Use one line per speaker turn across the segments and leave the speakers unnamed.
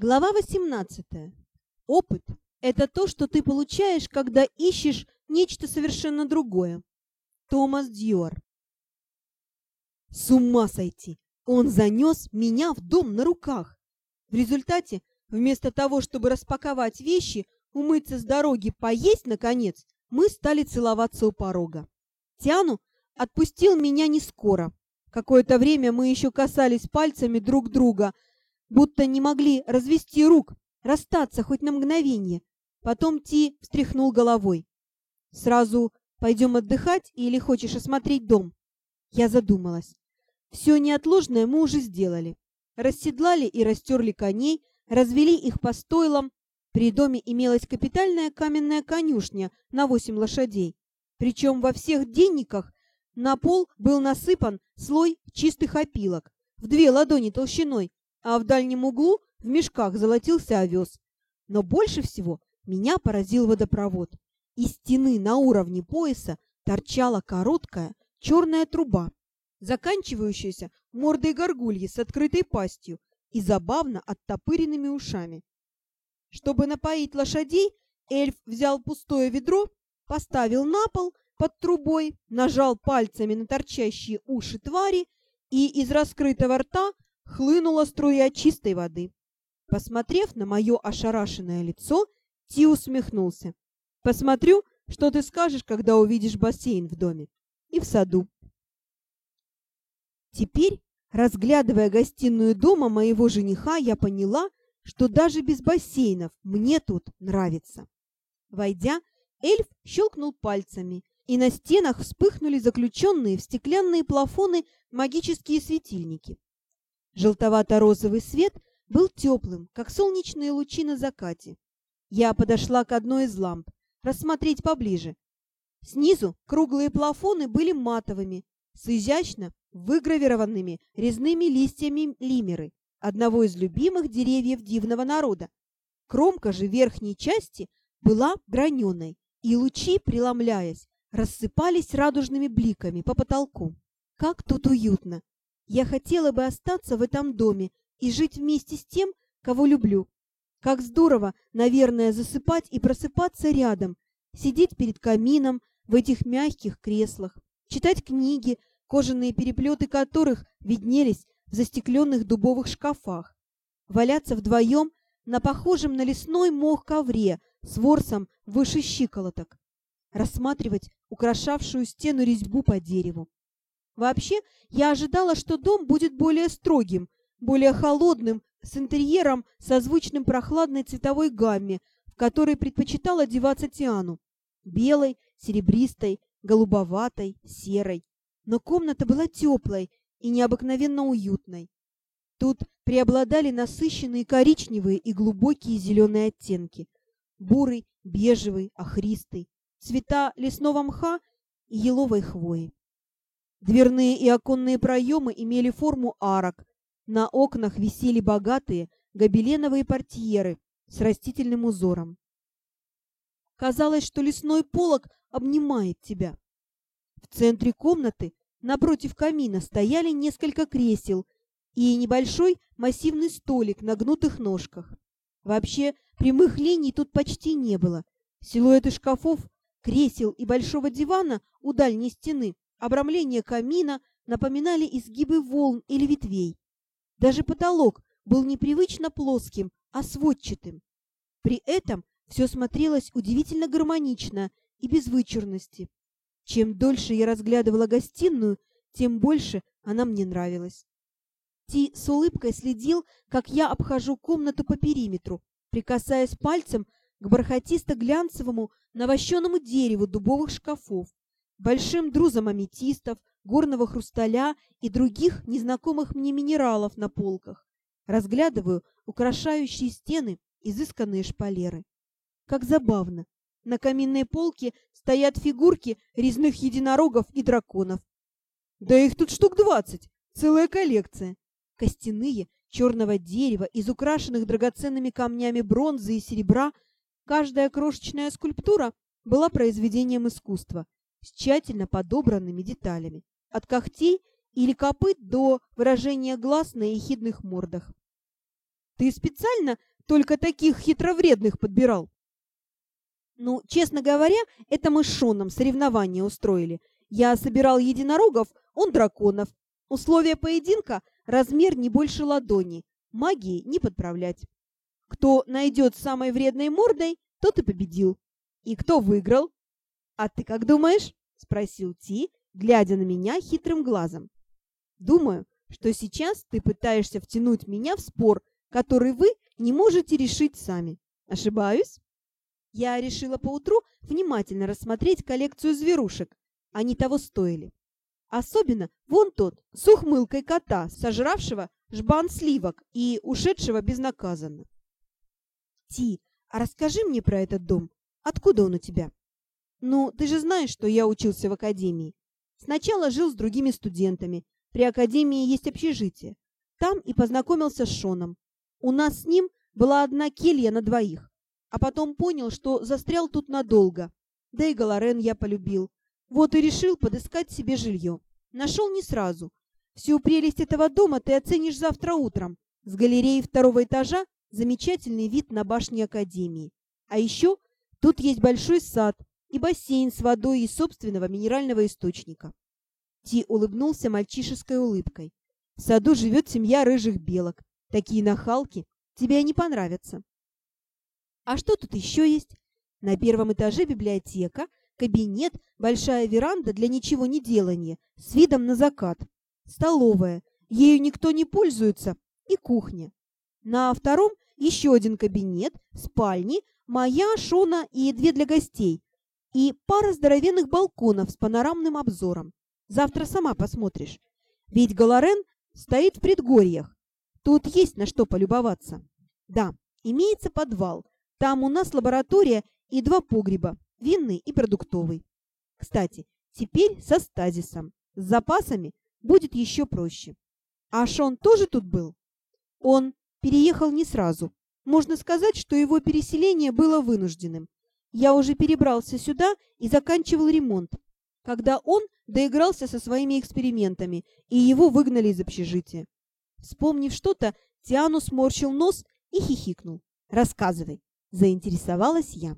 Глава 18. Опыт – это то, что ты получаешь, когда ищешь нечто совершенно другое. Томас Дьюар. С ума сойти! Он занес меня в дом на руках. В результате, вместо того, чтобы распаковать вещи, умыться с дороги, поесть, наконец, мы стали целоваться у порога. Тяну отпустил меня не скоро. Какое-то время мы еще касались пальцами друг друга – будто не могли развести рук, расстаться хоть на мгновение. Потом Ти встряхнул головой. «Сразу пойдем отдыхать или хочешь осмотреть дом?» Я задумалась. Все неотложное мы уже сделали. Расседлали и растерли коней, развели их по стойлам. При доме имелась капитальная каменная конюшня на восемь лошадей. Причем во всех денниках на пол был насыпан слой чистых опилок в две ладони толщиной, а в дальнем углу в мешках золотился овес. Но больше всего меня поразил водопровод. Из стены на уровне пояса торчала короткая черная труба, заканчивающаяся мордой горгульи с открытой пастью и забавно оттопыренными ушами. Чтобы напоить лошадей, эльф взял пустое ведро, поставил на пол под трубой, нажал пальцами на торчащие уши твари, и из раскрытого рта хлынула струя чистой воды. Посмотрев на мое ошарашенное лицо, Ти усмехнулся. «Посмотрю, что ты скажешь, когда увидишь бассейн в доме и в саду». Теперь, разглядывая гостиную дома моего жениха, я поняла, что даже без бассейнов мне тут нравится. Войдя, эльф щелкнул пальцами, и на стенах вспыхнули заключенные в стеклянные плафоны магические светильники. Желтовато-розовый свет был теплым, как солнечные лучи на закате. Я подошла к одной из ламп, рассмотреть поближе. Снизу круглые плафоны были матовыми, с изящно выгравированными резными листьями лимеры, одного из любимых деревьев дивного народа. Кромка же верхней части была граненой, и лучи, преломляясь, рассыпались радужными бликами по потолку. Как тут уютно! Я хотела бы остаться в этом доме и жить вместе с тем, кого люблю. Как здорово, наверное, засыпать и просыпаться рядом, сидеть перед камином в этих мягких креслах, читать книги, кожаные переплеты которых виднелись в застекленных дубовых шкафах, валяться вдвоем на похожем на лесной мох ковре с ворсом выше щиколоток, рассматривать украшавшую стену резьбу по дереву. Вообще, я ожидала, что дом будет более строгим, более холодным, с интерьером, созвучным прохладной цветовой гамме, в которой предпочитала одеваться Тиану. Белой, серебристой, голубоватой, серой. Но комната была теплой и необыкновенно уютной. Тут преобладали насыщенные коричневые и глубокие зеленые оттенки. Бурый, бежевый, охристый, цвета лесного мха и еловой хвои. Дверные и оконные проемы имели форму арок. На окнах висели богатые гобеленовые портьеры с растительным узором. Казалось, что лесной полог обнимает тебя. В центре комнаты, напротив камина, стояли несколько кресел и небольшой массивный столик на гнутых ножках. Вообще, прямых линий тут почти не было. Силуэты шкафов, кресел и большого дивана у дальней стены Обрамление камина напоминали изгибы волн или ветвей. Даже потолок был непривычно плоским, а сводчатым. При этом все смотрелось удивительно гармонично и без вычурности. Чем дольше я разглядывала гостиную, тем больше она мне нравилась. Ти с улыбкой следил, как я обхожу комнату по периметру, прикасаясь пальцем к бархатисто-глянцевому навощенному дереву дубовых шкафов большим друзом аметистов, горного хрусталя и других незнакомых мне минералов на полках. Разглядываю украшающие стены изысканные шпалеры. Как забавно! На каминной полке стоят фигурки резных единорогов и драконов. Да их тут штук двадцать, целая коллекция. Костяные, черного дерева, из украшенных драгоценными камнями бронзы и серебра, каждая крошечная скульптура была произведением искусства – с тщательно подобранными деталями, от когтей или копыт до выражения глаз на ехидных мордах. Ты специально только таких хитровредных подбирал? Ну, честно говоря, это мы с Шоном соревнования устроили. Я собирал единорогов, он драконов. Условия поединка – размер не больше ладони, магии не подправлять. Кто найдет самой вредной мордой, тот и победил. И кто выиграл? А ты как думаешь? Спросил Ти, глядя на меня хитрым глазом. Думаю, что сейчас ты пытаешься втянуть меня в спор, который вы не можете решить сами. Ошибаюсь? Я решила поутру внимательно рассмотреть коллекцию зверушек. Они того стоили. Особенно вон тот, с ухмылкой кота, сожравшего жбан сливок и ушедшего безнаказанно. Ти, а расскажи мне про этот дом. Откуда он у тебя? Ну, ты же знаешь, что я учился в академии. Сначала жил с другими студентами. При академии есть общежитие. Там и познакомился с Шоном. У нас с ним была одна келья на двоих. А потом понял, что застрял тут надолго. Да и Галарен я полюбил. Вот и решил подыскать себе жилье. Нашел не сразу. Всю прелесть этого дома ты оценишь завтра утром. С галереи второго этажа замечательный вид на башни Академии. А еще тут есть большой сад и бассейн с водой из собственного минерального источника. Ти улыбнулся мальчишеской улыбкой. В саду живет семья рыжих белок. Такие нахалки. Тебе они понравятся. А что тут еще есть? На первом этаже библиотека, кабинет, большая веранда для ничего не делания, с видом на закат, столовая, ею никто не пользуется, и кухня. На втором еще один кабинет, спальни, моя, Шона и две для гостей, и пара здоровенных балконов с панорамным обзором. Завтра сама посмотришь. Ведь Галарен стоит в предгорьях. Тут есть на что полюбоваться. Да, имеется подвал. Там у нас лаборатория и два погреба, винный и продуктовый. Кстати, теперь со стазисом. С запасами будет еще проще. А Шон тоже тут был? Он переехал не сразу. Можно сказать, что его переселение было вынужденным. Я уже перебрался сюда и заканчивал ремонт, когда он доигрался со своими экспериментами, и его выгнали из общежития. Вспомнив что-то, Тиану сморщил нос и хихикнул. «Рассказывай», — заинтересовалась я.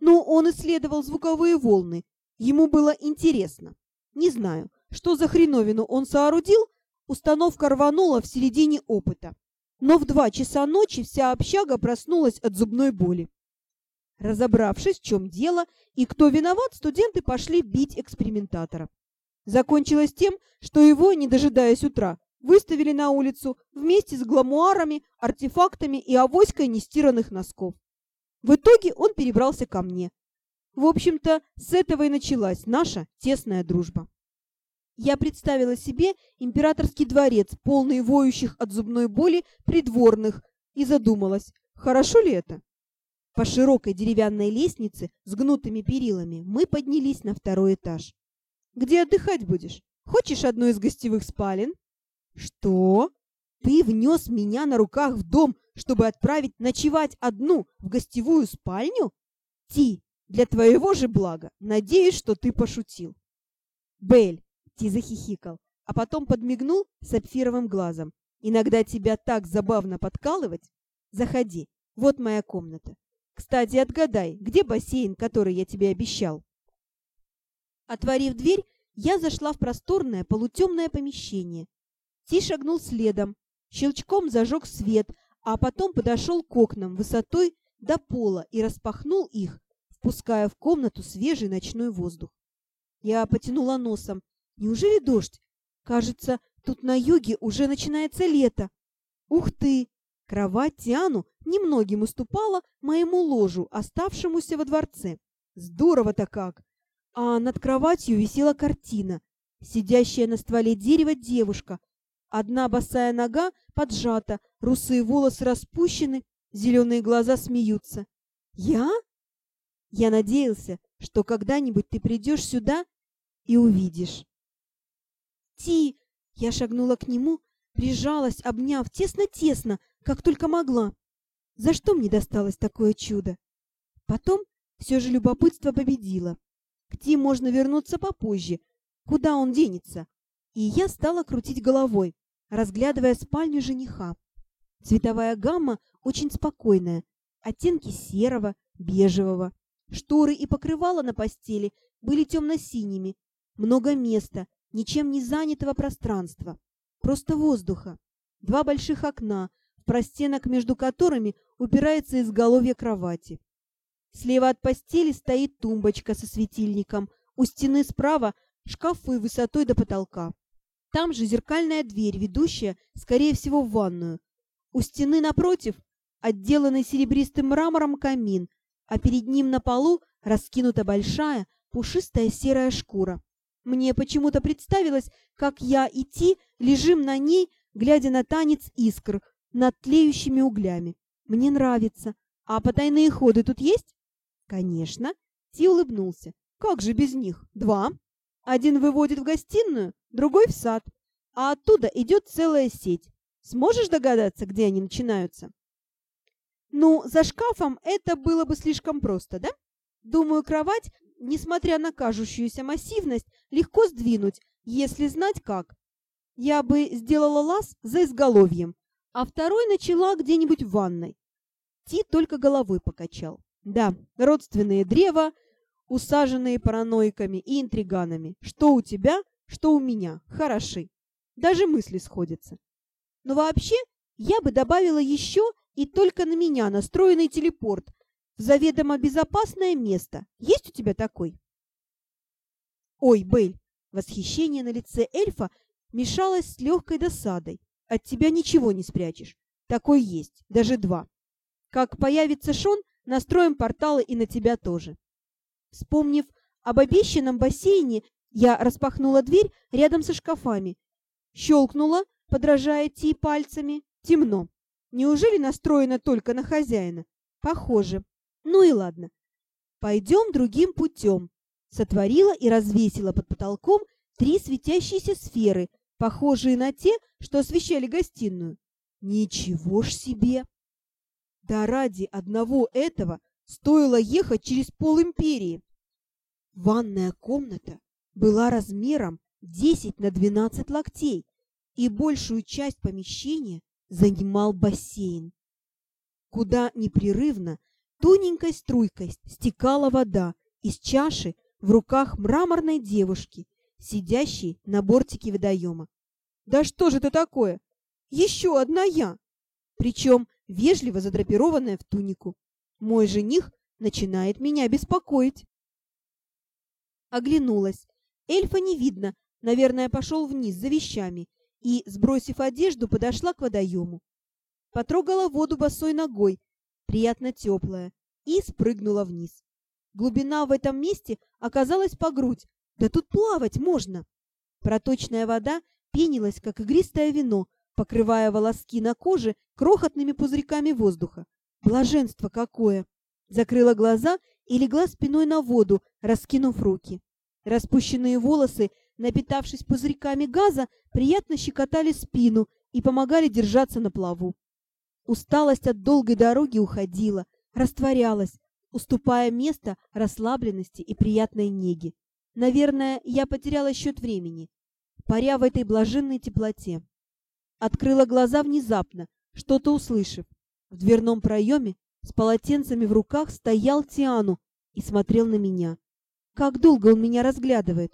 Ну, он исследовал звуковые волны. Ему было интересно. Не знаю, что за хреновину он соорудил, установка рванула в середине опыта. Но в два часа ночи вся общага проснулась от зубной боли. Разобравшись, в чем дело и кто виноват, студенты пошли бить экспериментатора. Закончилось тем, что его, не дожидаясь утра, выставили на улицу вместе с гламуарами, артефактами и авоськой нестиранных носков. В итоге он перебрался ко мне. В общем-то, с этого и началась наша тесная дружба. Я представила себе императорский дворец, полный воющих от зубной боли придворных, и задумалась, хорошо ли это? По широкой деревянной лестнице с гнутыми перилами мы поднялись на второй этаж. «Где отдыхать будешь? Хочешь одну из гостевых спален?» «Что? Ты внес меня на руках в дом, чтобы отправить ночевать одну в гостевую спальню? Ти, для твоего же блага, надеюсь, что ты пошутил». «Белль, Ти захихикал, а потом подмигнул сапфировым глазом. «Иногда тебя так забавно подкалывать. Заходи, вот моя комната. Кстати, отгадай, где бассейн, который я тебе обещал?» Отворив дверь, я зашла в просторное полутемное помещение. Ти шагнул следом, щелчком зажег свет, а потом подошел к окнам высотой до пола и распахнул их, впуская в комнату свежий ночной воздух. Я потянула носом, Неужели дождь? Кажется, тут на юге уже начинается лето. Ух ты! Кровать Тиану немногим уступала моему ложу, оставшемуся во дворце. Здорово-то как! А над кроватью висела картина. Сидящая на стволе дерева девушка. Одна босая нога поджата, русые волосы распущены, зеленые глаза смеются. Я? Я надеялся, что когда-нибудь ты придешь сюда и увидишь. Ти!» Я шагнула к нему, прижалась, обняв тесно-тесно, как только могла. За что мне досталось такое чудо? Потом все же любопытство победило. К Ти можно вернуться попозже. Куда он денется? И я стала крутить головой, разглядывая спальню жениха. Цветовая гамма очень спокойная, оттенки серого, бежевого. Шторы и покрывало на постели были темно-синими. Много места, ничем не занятого пространства. Просто воздуха. Два больших окна, в простенок между которыми упирается изголовье кровати. Слева от постели стоит тумбочка со светильником. У стены справа шкафы высотой до потолка. Там же зеркальная дверь, ведущая, скорее всего, в ванную. У стены напротив отделанный серебристым мрамором камин, а перед ним на полу раскинута большая, пушистая серая шкура. Мне почему-то представилось, как я и Ти лежим на ней, глядя на танец искр над тлеющими углями. Мне нравится. А потайные ходы тут есть? Конечно. Ти улыбнулся. Как же без них? Два. Один выводит в гостиную, другой в сад. А оттуда идет целая сеть. Сможешь догадаться, где они начинаются? Ну, за шкафом это было бы слишком просто, да? Думаю, кровать, несмотря на кажущуюся массивность, легко сдвинуть, если знать как. Я бы сделала лаз за изголовьем, а второй начала где-нибудь в ванной. Ти только головой покачал. Да, родственные древа, усаженные параноиками и интриганами. Что у тебя, что у меня. Хороши. Даже мысли сходятся. Но вообще, я бы добавила еще и только на меня настроенный телепорт в заведомо безопасное место. Есть у тебя такой? Ой, Бэль, восхищение на лице эльфа мешалось с легкой досадой. От тебя ничего не спрячешь. Такой есть, даже два. Как появится Шон, настроим порталы и на тебя тоже. Вспомнив об обещанном бассейне, я распахнула дверь рядом со шкафами, щелкнула, подражая Ти пальцами. Темно. Неужели настроена только на хозяина? Похоже. Ну и ладно. Пойдем другим путем. Сотворила и развесила под потолком три светящиеся сферы, похожие на те, что освещали гостиную. Ничего ж себе! Да ради одного этого стоило ехать через пол империи. Ванная комната была размером 10 на 12 локтей, и большую часть помещения занимал бассейн, куда непрерывно тоненькой струйкой стекала вода из чаши в руках мраморной девушки, сидящей на бортике водоема. «Да что же это такое? Еще одна я!» Причем вежливо задрапированная в тунику. Мой жених начинает меня беспокоить. Оглянулась. Эльфа не видно, наверное, пошел вниз за вещами и, сбросив одежду, подошла к водоему. Потрогала воду босой ногой, приятно теплая, и спрыгнула вниз. Глубина в этом месте оказалась по грудь, да тут плавать можно. Проточная вода пенилась, как игристое вино, покрывая волоски на коже крохотными пузырьками воздуха. Блаженство какое! Закрыла глаза и легла спиной на воду, раскинув руки. Распущенные волосы напитавшись пузырьками газа, приятно щекотали спину и помогали держаться на плаву. Усталость от долгой дороги уходила, растворялась, уступая место расслабленности и приятной неге. Наверное, я потеряла счет времени, паря в этой блаженной теплоте. Открыла глаза внезапно, что-то услышав. В дверном проеме с полотенцами в руках стоял Тиану и смотрел на меня. Как долго он меня разглядывает?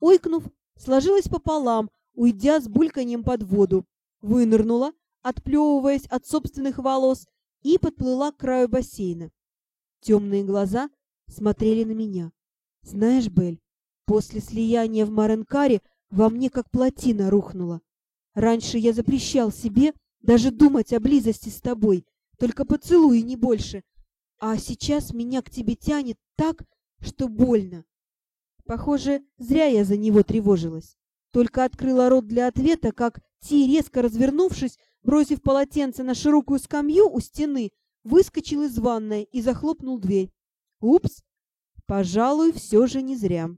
Ойкнув, сложилась пополам, уйдя с бульканьем под воду, вынырнула, отплевываясь от собственных волос, и подплыла к краю бассейна. Темные глаза смотрели на меня. Знаешь, Бель, после слияния в Маренкаре во мне как плотина рухнула. Раньше я запрещал себе даже думать о близости с тобой, только поцелуй не больше. А сейчас меня к тебе тянет так, что больно. Похоже, зря я за него тревожилась. Только открыла рот для ответа, как Ти, резко развернувшись, бросив полотенце на широкую скамью у стены, выскочил из ванной и захлопнул дверь. Упс! Пожалуй, все же не зря.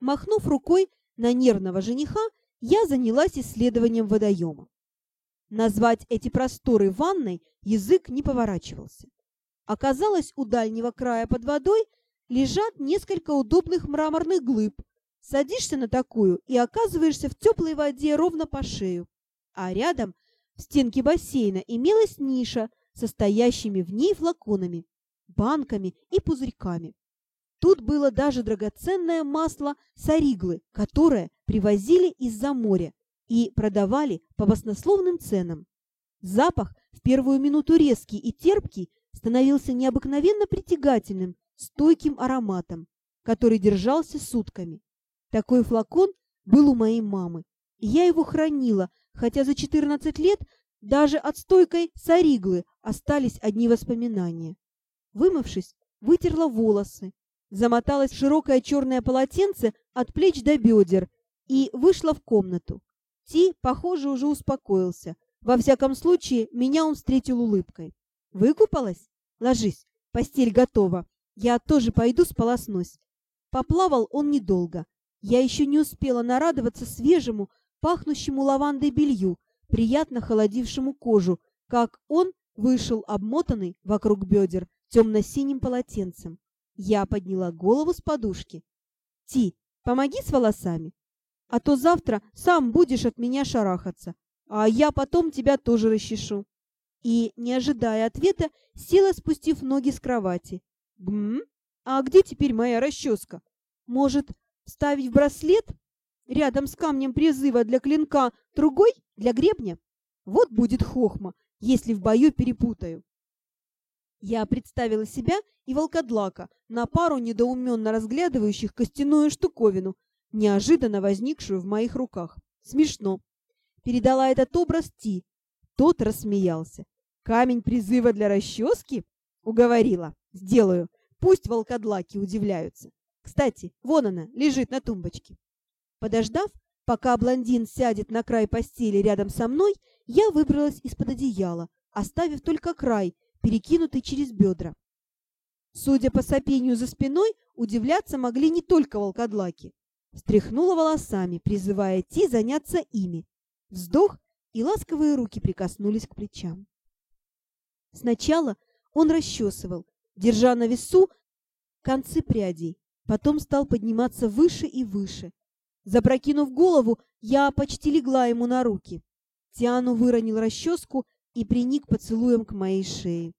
Махнув рукой на нервного жениха, я занялась исследованием водоема. Назвать эти просторы ванной язык не поворачивался. Оказалось, у дальнего края под водой лежат несколько удобных мраморных глыб. Садишься на такую и оказываешься в теплой воде ровно по шею. А рядом В стенке бассейна имелась ниша, состоящими в ней флаконами, банками и пузырьками. Тут было даже драгоценное масло сариглы, которое привозили из-за моря и продавали по баснословным ценам. Запах в первую минуту резкий и терпкий становился необыкновенно притягательным, стойким ароматом, который держался сутками. Такой флакон был у моей мамы, и я его хранила, хотя за 14 лет даже от стойкой сариглы остались одни воспоминания. Вымывшись, вытерла волосы, замоталась в широкое черное полотенце от плеч до бедер и вышла в комнату. Ти, похоже, уже успокоился. Во всяком случае, меня он встретил улыбкой. «Выкупалась? Ложись, постель готова. Я тоже пойду сполоснусь». Поплавал он недолго. Я еще не успела нарадоваться свежему, пахнущему лавандой белью, приятно холодившему кожу, как он вышел обмотанный вокруг бедер темно-синим полотенцем. Я подняла голову с подушки. «Ти, помоги с волосами, а то завтра сам будешь от меня шарахаться, а я потом тебя тоже расчешу». И, не ожидая ответа, села, спустив ноги с кровати. «Гм? А где теперь моя расческа? Может, ставить в браслет? Рядом с камнем призыва для клинка другой для гребня? Вот будет хохма, если в бою перепутаю». Я представила себя и волкодлака на пару недоуменно разглядывающих костяную штуковину, неожиданно возникшую в моих руках. Смешно. Передала этот образ Ти. Тот рассмеялся. «Камень призыва для расчески?» Уговорила. «Сделаю. Пусть волкодлаки удивляются. Кстати, вон она, лежит на тумбочке». Подождав, пока блондин сядет на край постели рядом со мной, я выбралась из-под одеяла, оставив только край, перекинутый через бедра. Судя по сопению за спиной, удивляться могли не только волкодлаки. Стряхнула волосами, призывая Ти заняться ими. Вздох, и ласковые руки прикоснулись к плечам. Сначала он расчесывал, держа на весу концы прядей, потом стал подниматься выше и выше. Запрокинув голову, я почти легла ему на руки. Тиану выронил расческу и приник поцелуем к моей шее.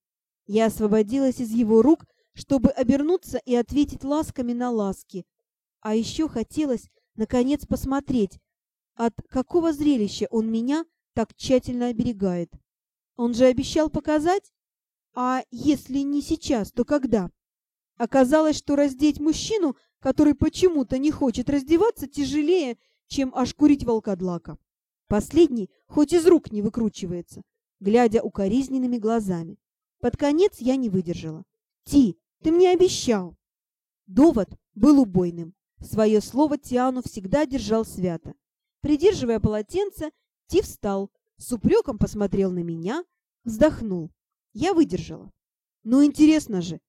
Я освободилась из его рук, чтобы обернуться и ответить ласками на ласки. А еще хотелось, наконец, посмотреть, от какого зрелища он меня так тщательно оберегает. Он же обещал показать? А если не сейчас, то когда? Оказалось, что раздеть мужчину, который почему-то не хочет раздеваться, тяжелее, чем ошкурить волкодлака. Последний хоть из рук не выкручивается, глядя укоризненными глазами. Под конец я не выдержала. «Ти, ты мне обещал!» Довод был убойным. Свое слово Тиану всегда держал свято. Придерживая полотенце, Ти встал, с упреком посмотрел на меня, вздохнул. Я выдержала. Ну, интересно же.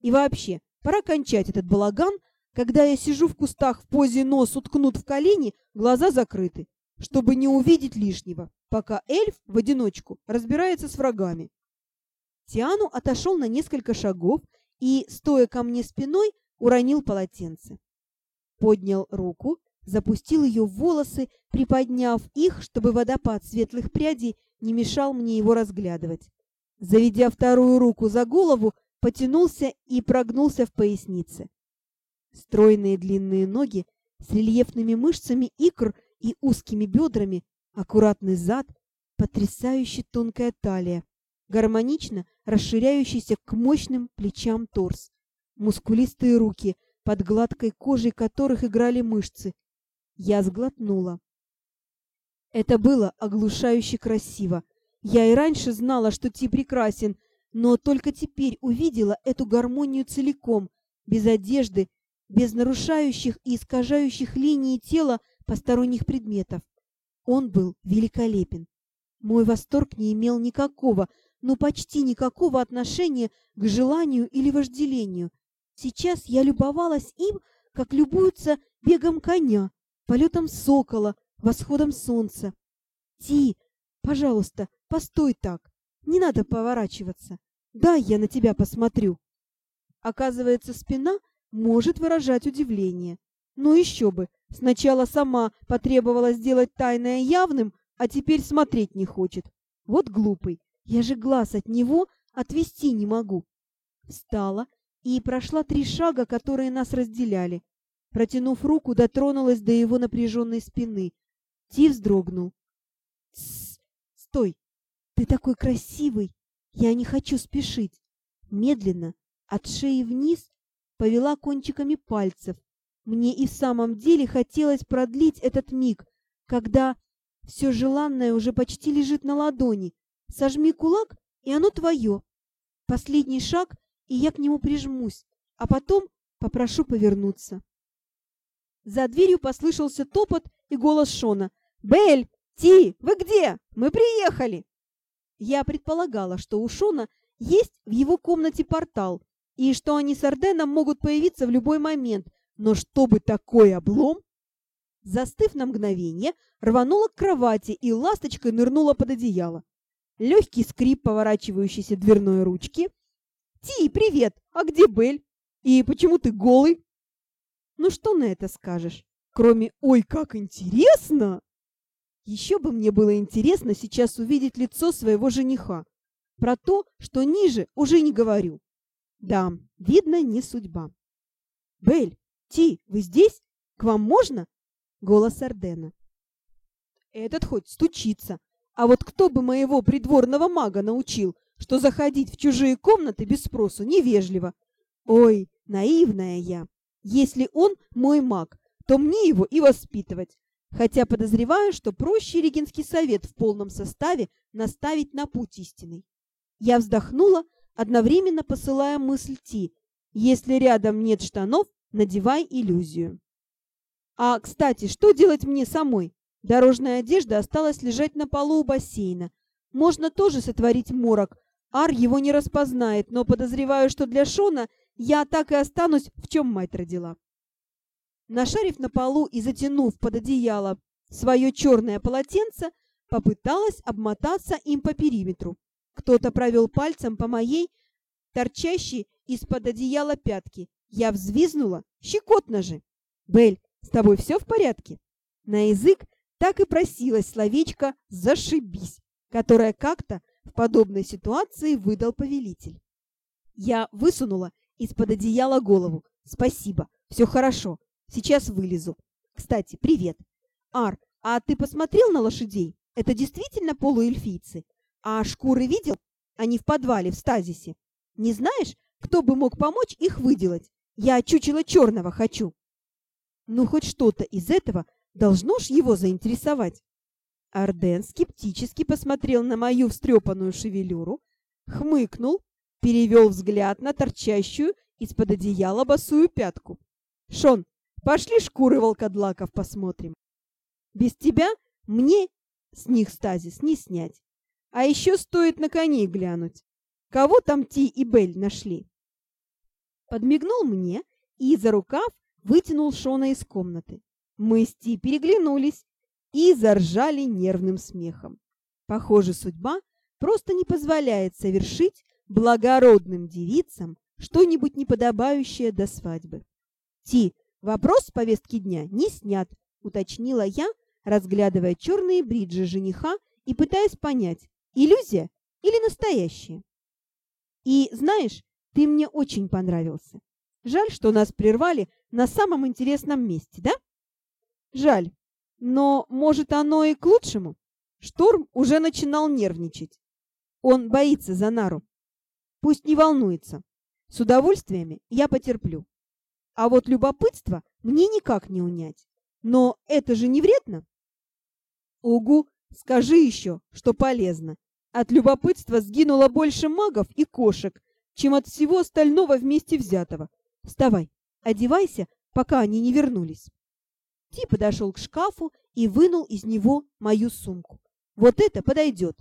И вообще, пора кончать этот балаган, когда я сижу в кустах в позе нос уткнут в колени, глаза закрыты, чтобы не увидеть лишнего, пока эльф в одиночку разбирается с врагами. Тиану отошел на несколько шагов и, стоя ко мне спиной, уронил полотенце. Поднял руку, запустил ее в волосы, приподняв их, чтобы водопад светлых прядей не мешал мне его разглядывать. Заведя вторую руку за голову, потянулся и прогнулся в пояснице. Стройные длинные ноги с рельефными мышцами икр и узкими бедрами, аккуратный зад, потрясающе тонкая талия, гармонично расширяющийся к мощным плечам торс, мускулистые руки, под гладкой кожей которых играли мышцы. Я сглотнула. Это было оглушающе красиво. Я и раньше знала, что Ти прекрасен, но только теперь увидела эту гармонию целиком, без одежды, без нарушающих и искажающих линии тела посторонних предметов. Он был великолепен. Мой восторг не имел никакого, но почти никакого отношения к желанию или вожделению. Сейчас я любовалась им, как любуются бегом коня, полетом сокола, восходом солнца. Ти, пожалуйста, постой так. Не надо поворачиваться. Дай я на тебя посмотрю. Оказывается, спина может выражать удивление. Но еще бы, сначала сама потребовала сделать тайное явным, а теперь смотреть не хочет. Вот глупый. Я же глаз от него отвести не могу. Встала и прошла три шага, которые нас разделяли. Протянув руку, дотронулась до его напряженной спины. Ти вздрогнул. «Тссс! Стой! Ты такой красивый! Я не хочу спешить!» Медленно, от шеи вниз, повела кончиками пальцев. Мне и в самом деле хотелось продлить этот миг, когда все желанное уже почти лежит на ладони. Сожми кулак, и оно твое. Последний шаг, и я к нему прижмусь, а потом попрошу повернуться. За дверью послышался топот и голос Шона. «Белль! Ти! Вы где? Мы приехали!» Я предполагала, что у Шона есть в его комнате портал, и что они с Арденом могут появиться в любой момент, но чтобы такой облом... Застыв на мгновение, рванула к кровати и ласточкой нырнула под одеяло. Легкий скрип поворачивающейся дверной ручки. «Ти, привет! А где Бель? И почему ты голый?» «Ну что на это скажешь? Кроме «Ой, как интересно!» Еще бы мне было интересно сейчас увидеть лицо своего жениха. Про то, что ниже, уже не говорю. Да, видно, не судьба. «Бель, Ти, вы здесь? К вам можно?» Голос Ардена. «Этот хоть стучится. А вот кто бы моего придворного мага научил, что заходить в чужие комнаты без спросу невежливо? Ой, наивная я. Если он мой маг, то мне его и воспитывать. Хотя подозреваю, что проще Регинский совет в полном составе наставить на путь истинный. Я вздохнула, одновременно посылая мысль Ти. Если рядом нет штанов, надевай иллюзию. А, кстати, что делать мне самой? Дорожная одежда осталась лежать на полу у бассейна. Можно тоже сотворить морок. Ар его не распознает, но подозреваю, что для Шона я так и останусь, в чем мать родила. Нашарив на полу и затянув под одеяло свое черное полотенце, попыталась обмотаться им по периметру. Кто-то провел пальцем по моей, торчащей из-под одеяла пятки. Я взвизнула. Щекотно же! Бель, с тобой все в порядке? На язык так и просилось словечко «зашибись», которое как-то в подобной ситуации выдал повелитель. Я высунула из-под одеяла голову. «Спасибо, все хорошо, сейчас вылезу. Кстати, привет. Ар, а ты посмотрел на лошадей? Это действительно полуэльфийцы? А шкуры видел? Они в подвале, в стазисе. Не знаешь, кто бы мог помочь их выделать? Я чучело черного хочу». Ну, хоть что-то из этого Должно ж его заинтересовать. Арден скептически посмотрел на мою встрепанную шевелюру, хмыкнул, перевел взгляд на торчащую из-под одеяла босую пятку. «Шон, пошли шкуры волкодлаков посмотрим. Без тебя мне с них стазис не снять. А еще стоит на коней глянуть. Кого там Ти и Бель нашли?» Подмигнул мне и за рукав вытянул Шона из комнаты. Мы с Ти переглянулись и заржали нервным смехом. Похоже, судьба просто не позволяет совершить благородным девицам что-нибудь неподобающее до свадьбы. Ти, вопрос с повестки дня не снят, уточнила я, разглядывая черные бриджи жениха и пытаясь понять, иллюзия или настоящее. И знаешь, ты мне очень понравился. Жаль, что нас прервали на самом интересном месте, да? Жаль, но, может, оно и к лучшему. Шторм уже начинал нервничать. Он боится за Нару. Пусть не волнуется. С удовольствиями я потерплю. А вот любопытство мне никак не унять. Но это же не вредно? Угу, скажи еще, что полезно. От любопытства сгинуло больше магов и кошек, чем от всего остального вместе взятого. Вставай, одевайся, пока они не вернулись. Ти подошел к шкафу и вынул из него мою сумку. «Вот это подойдет!»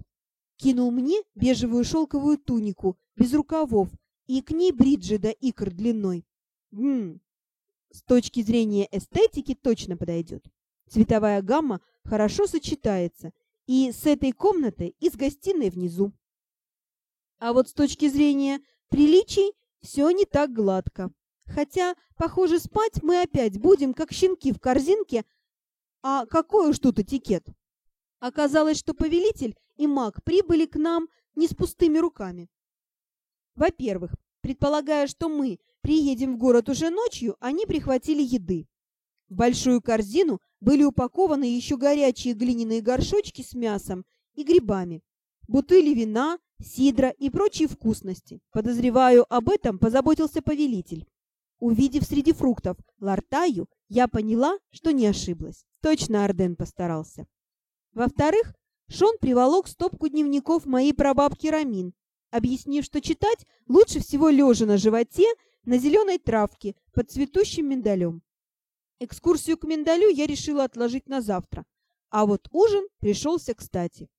Кинул мне бежевую шелковую тунику без рукавов и к ней бриджи до икр длиной. Ммм, с точки зрения эстетики точно подойдет. Цветовая гамма хорошо сочетается и с этой комнатой, и с гостиной внизу. А вот с точки зрения приличий все не так гладко. Хотя, похоже, спать мы опять будем, как щенки в корзинке. А какой уж тут этикет? Оказалось, что повелитель и маг прибыли к нам не с пустыми руками. Во-первых, предполагая, что мы приедем в город уже ночью, они прихватили еды. В большую корзину были упакованы еще горячие глиняные горшочки с мясом и грибами, бутыли вина, сидра и прочие вкусности. Подозреваю, об этом позаботился повелитель. Увидев среди фруктов лартаю, я поняла, что не ошиблась. Точно Арден постарался. Во-вторых, Шон приволок стопку дневников моей прабабки Рамин, объяснив, что читать лучше всего лежа на животе на зеленой травке под цветущим миндалем. Экскурсию к миндалю я решила отложить на завтра, а вот ужин пришелся кстати.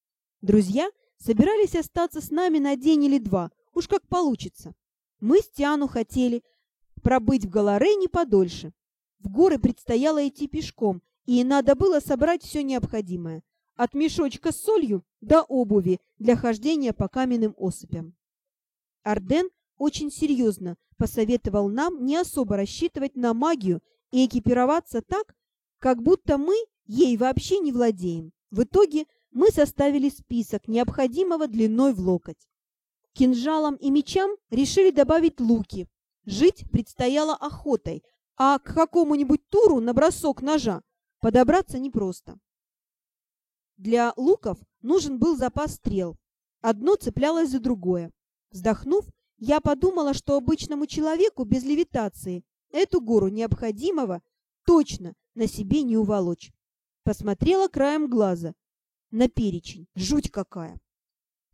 Друзья собирались остаться с нами на день или два, уж как получится. Мы с Тиану хотели пробыть в Галарене подольше. В горы предстояло идти пешком, и надо было собрать все необходимое. От мешочка с солью до обуви для хождения по каменным осыпям. Арден очень серьезно посоветовал нам не особо рассчитывать на магию и экипироваться так, как будто мы ей вообще не владеем. В итоге мы составили список необходимого длиной в локоть. Кинжалам и мечам решили добавить луки. Жить предстояло охотой, а к какому-нибудь туру на бросок ножа подобраться непросто. Для луков нужен был запас стрел. Одно цеплялось за другое. Вздохнув, я подумала, что обычному человеку без левитации эту гору необходимого точно на себе не уволочь. Посмотрела краем глаза. На перечень. Жуть какая.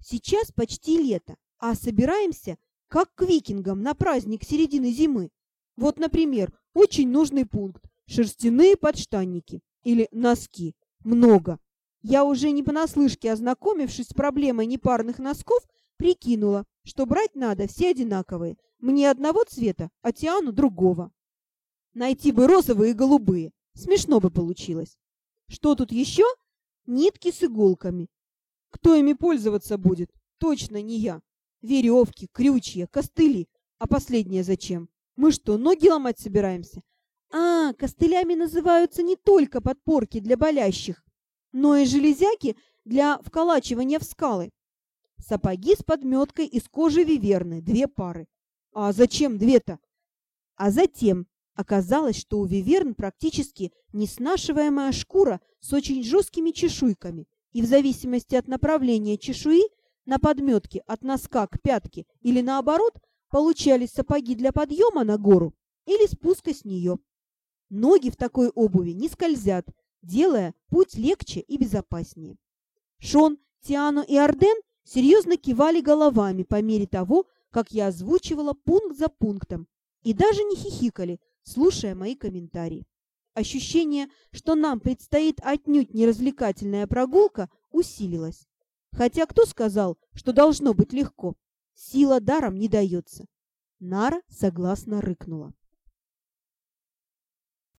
Сейчас почти лето, а собираемся как к викингам на праздник середины зимы. Вот, например, очень нужный пункт. Шерстяные подштанники. Или носки. Много. Я уже не понаслышке ознакомившись с проблемой непарных носков, прикинула, что брать надо все одинаковые. Мне одного цвета, а Тиану другого. Найти бы розовые и голубые. Смешно бы получилось. Что тут еще? Нитки с иголками. Кто ими пользоваться будет? Точно не я. Веревки, крючья, костыли. А последнее зачем? Мы что, ноги ломать собираемся? А, костылями называются не только подпорки для болящих, но и железяки для вколачивания в скалы. Сапоги с подметкой из кожи виверны, две пары. А зачем две-то? А затем оказалось, что у виверн практически неснашиваемая шкура с очень жесткими чешуйками, и в зависимости от направления чешуи на подметке от носка к пятке или наоборот получались сапоги для подъема на гору или спуска с нее. Ноги в такой обуви не скользят, делая путь легче и безопаснее. Шон, Тиано и Арден серьезно кивали головами по мере того, как я озвучивала пункт за пунктом, и даже не хихикали, слушая мои комментарии. Ощущение, что нам предстоит отнюдь неразвлекательная прогулка, усилилось. Хотя кто сказал, что должно быть легко? Сила даром не дается. Нара согласно рыкнула.